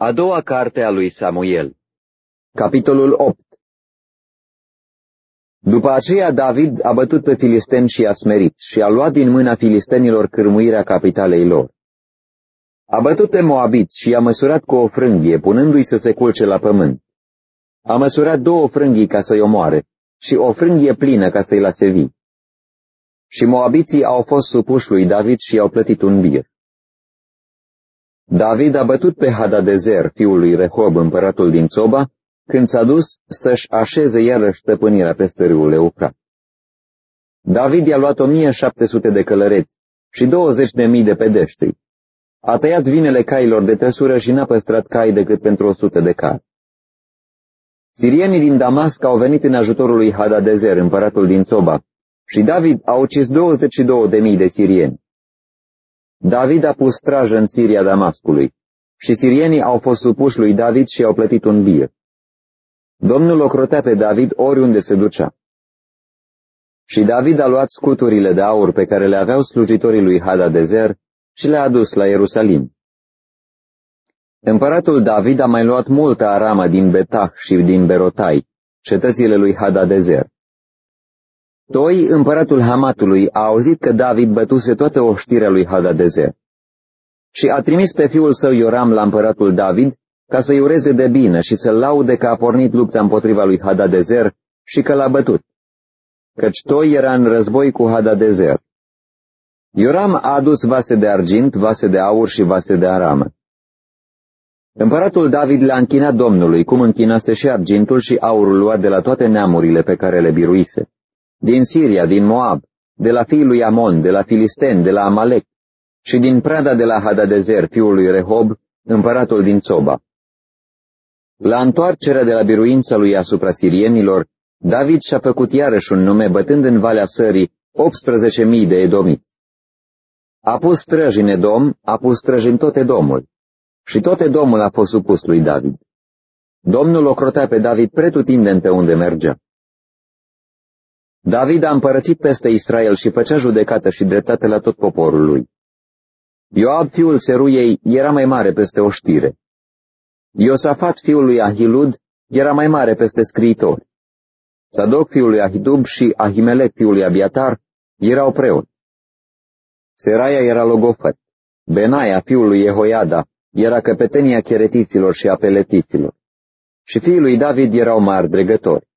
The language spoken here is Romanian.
A doua carte a lui Samuel Capitolul 8 După aceea David a bătut pe filisteni și i-a smerit și a luat din mâna filistenilor cârmuirea capitalei lor. A bătut pe Moabiți și i-a măsurat cu o frânghie, punându-i să se culce la pământ. A măsurat două frânghii ca să-i omoare și o frânghie plină ca să-i lase vii. Și moabiții au fost supuși lui David și i-au plătit un bir. David a bătut pe Hadadezer, fiul lui Rehob, împăratul din Țoba, când s-a dus să-și așeze iarăși stăpânirea peste râul Eufrat. David i-a luat 1700 de călăreți și 20 de mii de pedeștri. A tăiat vinele cailor de trăsură și n-a păstrat cai decât pentru 100 de cai. Sirienii din Damasc au venit în ajutorul lui Hadadezer, împăratul din Țoba, și David a ucis 22 de mii de sirieni. David a pus strajă în Siria Damascului și sirienii au fost supuși lui David și au plătit un bir. Domnul ocrotea pe David oriunde se ducea. Și David a luat scuturile de aur pe care le aveau slujitorii lui Hadadezer și le-a adus la Ierusalim. Împăratul David a mai luat multă aramă din Betah și din Berotai, cetățile lui Hadadezer. Toi, împăratul Hamatului, a auzit că David bătuse toată oștirea lui Hadadezer. Și a trimis pe fiul său Ioram la împăratul David ca să-i ureze de bine și să-l laude că a pornit lupta împotriva lui Hadadezer și că l-a bătut. Căci Toi era în război cu Hadadezer. Ioram a adus vase de argint, vase de aur și vase de aramă. Împăratul David le-a închinat Domnului, cum închinase și argintul și aurul luat de la toate neamurile pe care le biruise din Siria, din Moab, de la fiul lui Amon, de la Filisten, de la Amalek și din prada de la Hadadezer, fiul lui Rehob, împăratul din Țoba. La întoarcerea de la biruința lui asupra sirienilor, David și-a făcut iarăși un nume bătând în Valea Sării 18.000 de edomiți. A pus străji în Edom, a pus străji în tot Edomul. Și tot Edomul a fost supus lui David. Domnul o crotea pe David pretutindeni pe unde mergea. David a împărățit peste Israel și făcea judecată și dreptate la tot poporul lui. Ioab, fiul Seruiei, era mai mare peste o știre. Iosafat, fiul lui Ahilud, era mai mare peste scriitori. Sadoc, fiul lui Ahidub, și Ahimelec, fiul lui Abiatar, erau preoți. Seraia era logofăt. Benaia, fiul lui Jehoiada, era căpetenia cheretiților și apeletiților. Și fiul lui David erau mari dregători.